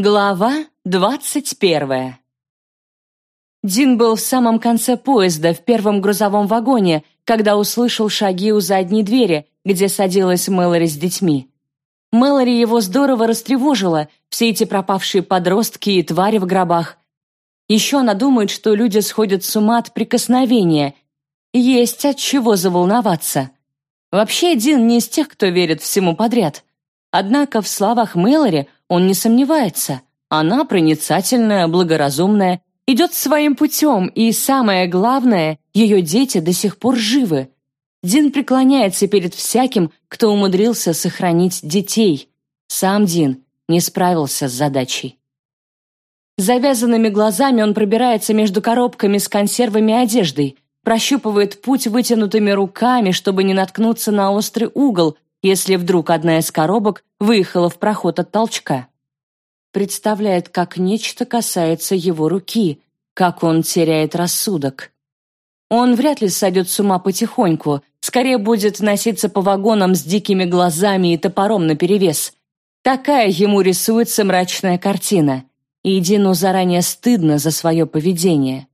Глава двадцать первая Дин был в самом конце поезда, в первом грузовом вагоне, когда услышал шаги у задней двери, где садилась Мэлори с детьми. Мэлори его здорово растревожила, все эти пропавшие подростки и твари в гробах. Еще она думает, что люди сходят с ума от прикосновения. Есть от чего заволноваться. Вообще, Дин не из тех, кто верит всему подряд. Однако в словах Мэлори он не сомневается. Она проницательная, благоразумная, идет своим путем, и самое главное, ее дети до сих пор живы. Дин преклоняется перед всяким, кто умудрился сохранить детей. Сам Дин не справился с задачей. Завязанными глазами он пробирается между коробками с консервами и одеждой, прощупывает путь вытянутыми руками, чтобы не наткнуться на острый угол, если вдруг одна из коробок выехала в проход от толчка. Представляет, как нечто касается его руки, как он теряет рассудок. Он вряд ли сойдет с ума потихоньку, скорее будет носиться по вагонам с дикими глазами и топором наперевес. Такая ему рисуется мрачная картина. И Дину заранее стыдно за свое поведение.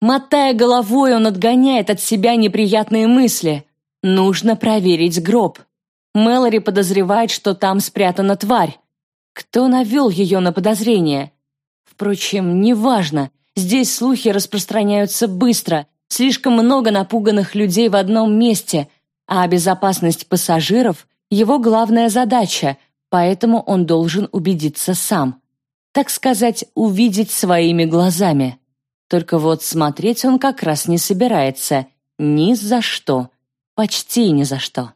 Мотая головой, он отгоняет от себя неприятные мысли. Нужно проверить гроб. Мэлори подозревает, что там спрятана тварь. Кто навел ее на подозрение? Впрочем, неважно. Здесь слухи распространяются быстро. Слишком много напуганных людей в одном месте, а безопасность пассажиров — его главная задача, поэтому он должен убедиться сам. Так сказать, увидеть своими глазами. Только вот смотреть он как раз не собирается. Ни за что. Почти ни за что.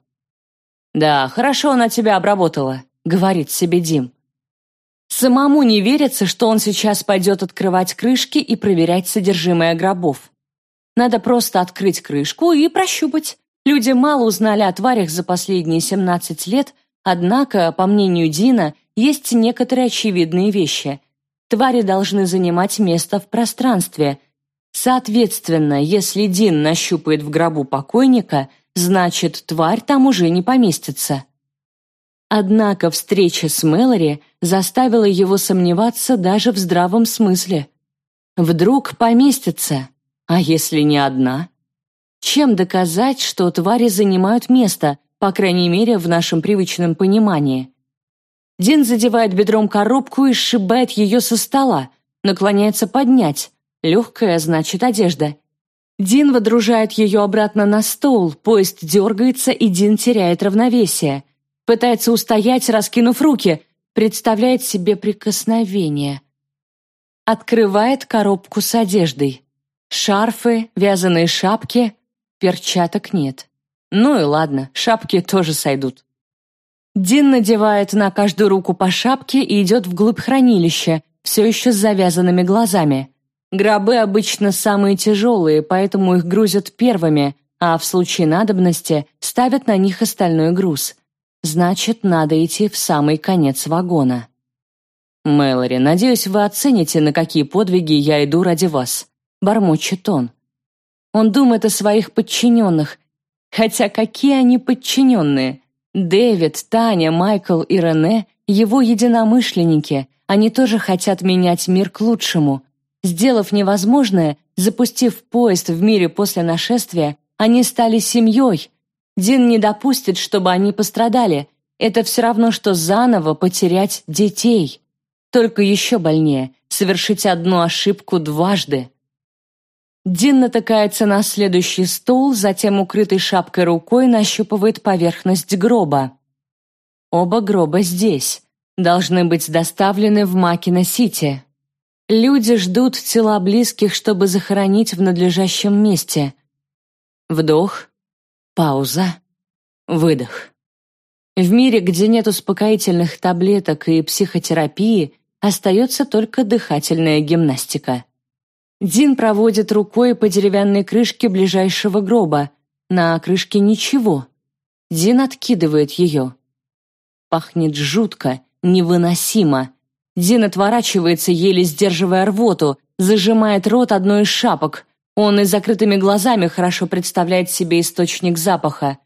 «Да, хорошо она тебя обработала», — говорит себе Дим. Самому не верится, что он сейчас пойдет открывать крышки и проверять содержимое гробов. Надо просто открыть крышку и прощупать. Люди мало узнали о тварях за последние 17 лет, однако, по мнению Дина, есть некоторые очевидные вещи. Твари должны занимать место в пространстве. Соответственно, если Дин нащупает в гробу покойника – значит, тварь там уже не поместится. Однако встреча с Мэлори заставила его сомневаться даже в здравом смысле. Вдруг поместится, а если не одна? Чем доказать, что твари занимают место, по крайней мере, в нашем привычном понимании? Дин задевает бедром коробку и сшибает ее со стола, наклоняется поднять. Легкая, значит, одежда. Дин водружает ее обратно на стол, поезд дергается, и Дин теряет равновесие. Пытается устоять, раскинув руки, представляет себе прикосновение. Открывает коробку с одеждой. Шарфы, вязаные шапки, перчаток нет. Ну и ладно, шапки тоже сойдут. Дин надевает на каждую руку по шапке и идет вглубь хранилища, все еще с завязанными глазами. Гробы обычно самые тяжелые, поэтому их грузят первыми, а в случае надобности ставят на них остальной груз. Значит, надо идти в самый конец вагона. «Мэлори, надеюсь, вы оцените, на какие подвиги я иду ради вас», — бормочет он. Он думает о своих подчиненных. Хотя какие они подчиненные? Дэвид, Таня, Майкл и Рене — его единомышленники. Они тоже хотят менять мир к лучшему. Сделав невозможное, запустив поезд в мире после нашествия, они стали семьей. Дин не допустит, чтобы они пострадали. Это все равно, что заново потерять детей. Только еще больнее — совершить одну ошибку дважды. Дин натыкается на следующий стул, затем укрытой шапкой рукой нащупывает поверхность гроба. Оба гроба здесь. Должны быть доставлены в Макино-Сити. Люди ждут тела близких, чтобы захоронить в надлежащем месте. Вдох, пауза, выдох. В мире, где нет успокоительных таблеток и психотерапии, остается только дыхательная гимнастика. Дин проводит рукой по деревянной крышке ближайшего гроба. На крышке ничего. Дин откидывает ее. Пахнет жутко, невыносимо. Дин отворачивается, еле сдерживая рвоту, зажимает рот одной из шапок. Он и закрытыми глазами хорошо представляет себе источник запаха.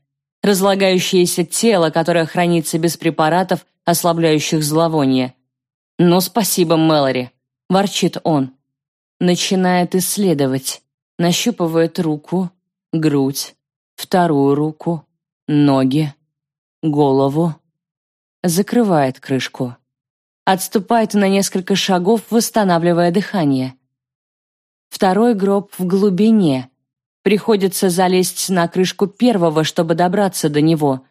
Разлагающееся тело, которое хранится без препаратов, ослабляющих зловоние. «Ну, спасибо, Мэлори», — ворчит он. Начинает исследовать. Нащупывает руку, грудь, вторую руку, ноги, голову. Закрывает крышку. Отступает на несколько шагов, восстанавливая дыхание. Второй гроб в глубине. Приходится залезть на крышку первого, чтобы добраться до него.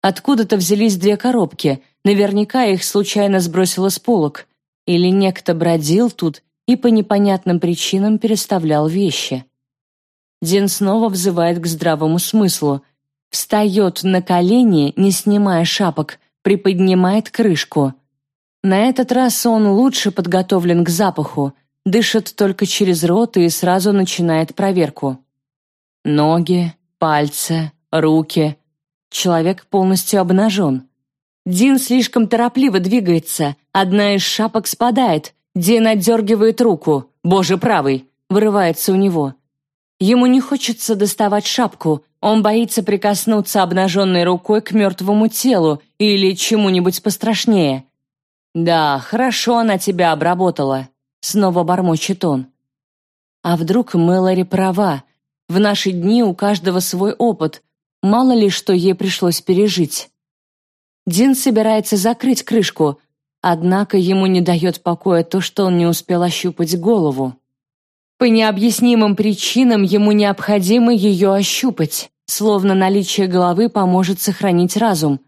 Откуда-то взялись две коробки. Наверняка их случайно сбросило с полок. Или некто бродил тут и по непонятным причинам переставлял вещи. Дин снова взывает к здравому смыслу. Встает на колени, не снимая шапок, приподнимает крышку. На этот раз он лучше подготовлен к запаху, дышит только через рот и сразу начинает проверку. Ноги, пальцы, руки. Человек полностью обнажен. Дин слишком торопливо двигается, одна из шапок спадает, Дин отдергивает руку, боже правый, вырывается у него. Ему не хочется доставать шапку, он боится прикоснуться обнаженной рукой к мертвому телу или чему-нибудь пострашнее. «Да, хорошо она тебя обработала», — снова бормочет он. А вдруг Мэлори права? В наши дни у каждого свой опыт. Мало ли, что ей пришлось пережить. Дин собирается закрыть крышку, однако ему не дает покоя то, что он не успел ощупать голову. По необъяснимым причинам ему необходимо ее ощупать, словно наличие головы поможет сохранить разум.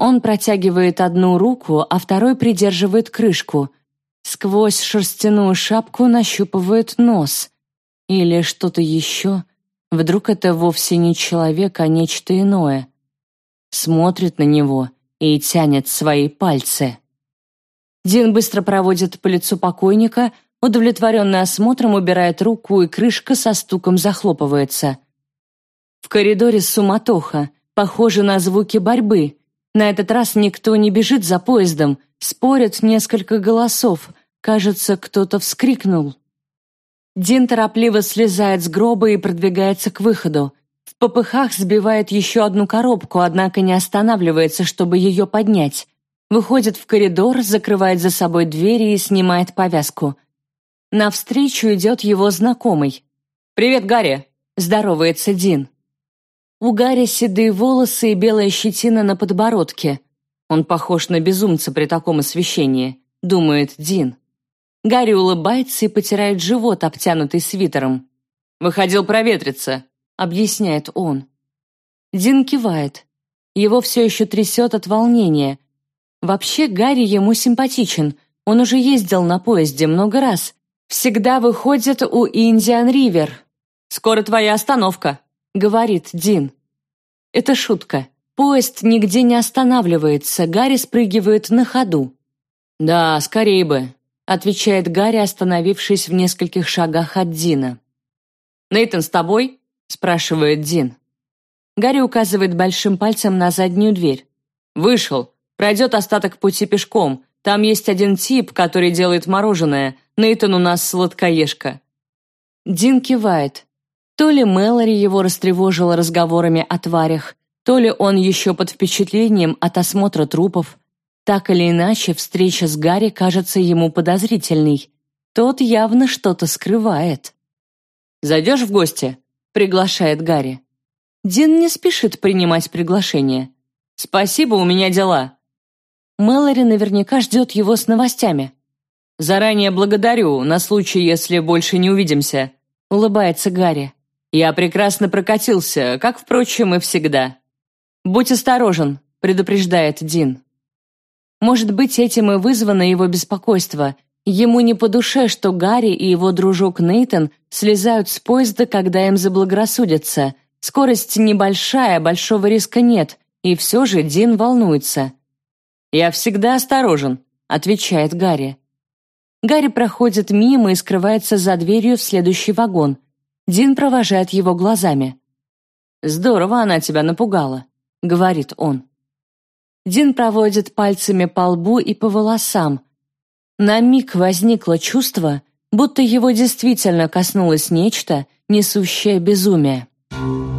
Он протягивает одну руку, а второй придерживает крышку. Сквозь шерстяную шапку нащупывает нос. Или что-то еще. Вдруг это вовсе не человек, а нечто иное. Смотрит на него и тянет свои пальцы. Дин быстро проводит по лицу покойника, удовлетворенный осмотром убирает руку, и крышка со стуком захлопывается. В коридоре суматоха, похоже на звуки борьбы. На этот раз никто не бежит за поездом, спорят несколько голосов. Кажется, кто-то вскрикнул. Дин торопливо слезает с гроба и продвигается к выходу. В попыхах сбивает еще одну коробку, однако не останавливается, чтобы ее поднять. Выходит в коридор, закрывает за собой двери и снимает повязку. Навстречу идет его знакомый. «Привет, Гарри!» – здоровается Дин. У Гарри седые волосы и белая щетина на подбородке. Он похож на безумца при таком освещении, думает Дин. Гарри улыбается и потирает живот, обтянутый свитером. «Выходил проветриться», — объясняет он. Дин кивает. Его все еще трясет от волнения, Вообще Гарри ему симпатичен. Он уже ездил на поезде много раз. Всегда выходит у Индиан Ривер. «Скоро твоя остановка», — говорит Дин. Это шутка. Поезд нигде не останавливается, Гарри спрыгивает на ходу. «Да, скорее бы», — отвечает Гарри, остановившись в нескольких шагах от Дина. «Нейтан с тобой?» — спрашивает Дин. Гарри указывает большим пальцем на заднюю дверь. «Вышел. Пройдет остаток пути пешком. Там есть один тип, который делает мороженое. Нейтан у нас сладкоежка». Дин кивает. То ли Мэлори его растревожила разговорами о тварях, то ли он еще под впечатлением от осмотра трупов. Так или иначе, встреча с Гарри кажется ему подозрительной. Тот явно что-то скрывает. «Зайдешь в гости?» — приглашает Гарри. Дин не спешит принимать приглашение. «Спасибо, у меня дела. Мэлори наверняка ждет его с новостями. «Заранее благодарю, на случай, если больше не увидимся», — улыбается Гарри. «Я прекрасно прокатился, как, впрочем, и всегда». «Будь осторожен», — предупреждает Дин. Может быть, этим и вызвано его беспокойство. Ему не по душе, что Гарри и его дружок Нейтон слезают с поезда, когда им заблагорассудится. Скорость небольшая, большого риска нет, и все же Дин волнуется. «Я всегда осторожен», — отвечает Гарри. Гарри проходит мимо и скрывается за дверью в следующий вагон. Дин провожает его глазами. «Здорово она тебя напугала», — говорит он. Дин проводит пальцами по лбу и по волосам. На миг возникло чувство, будто его действительно коснулось нечто, несущее безумие. Thank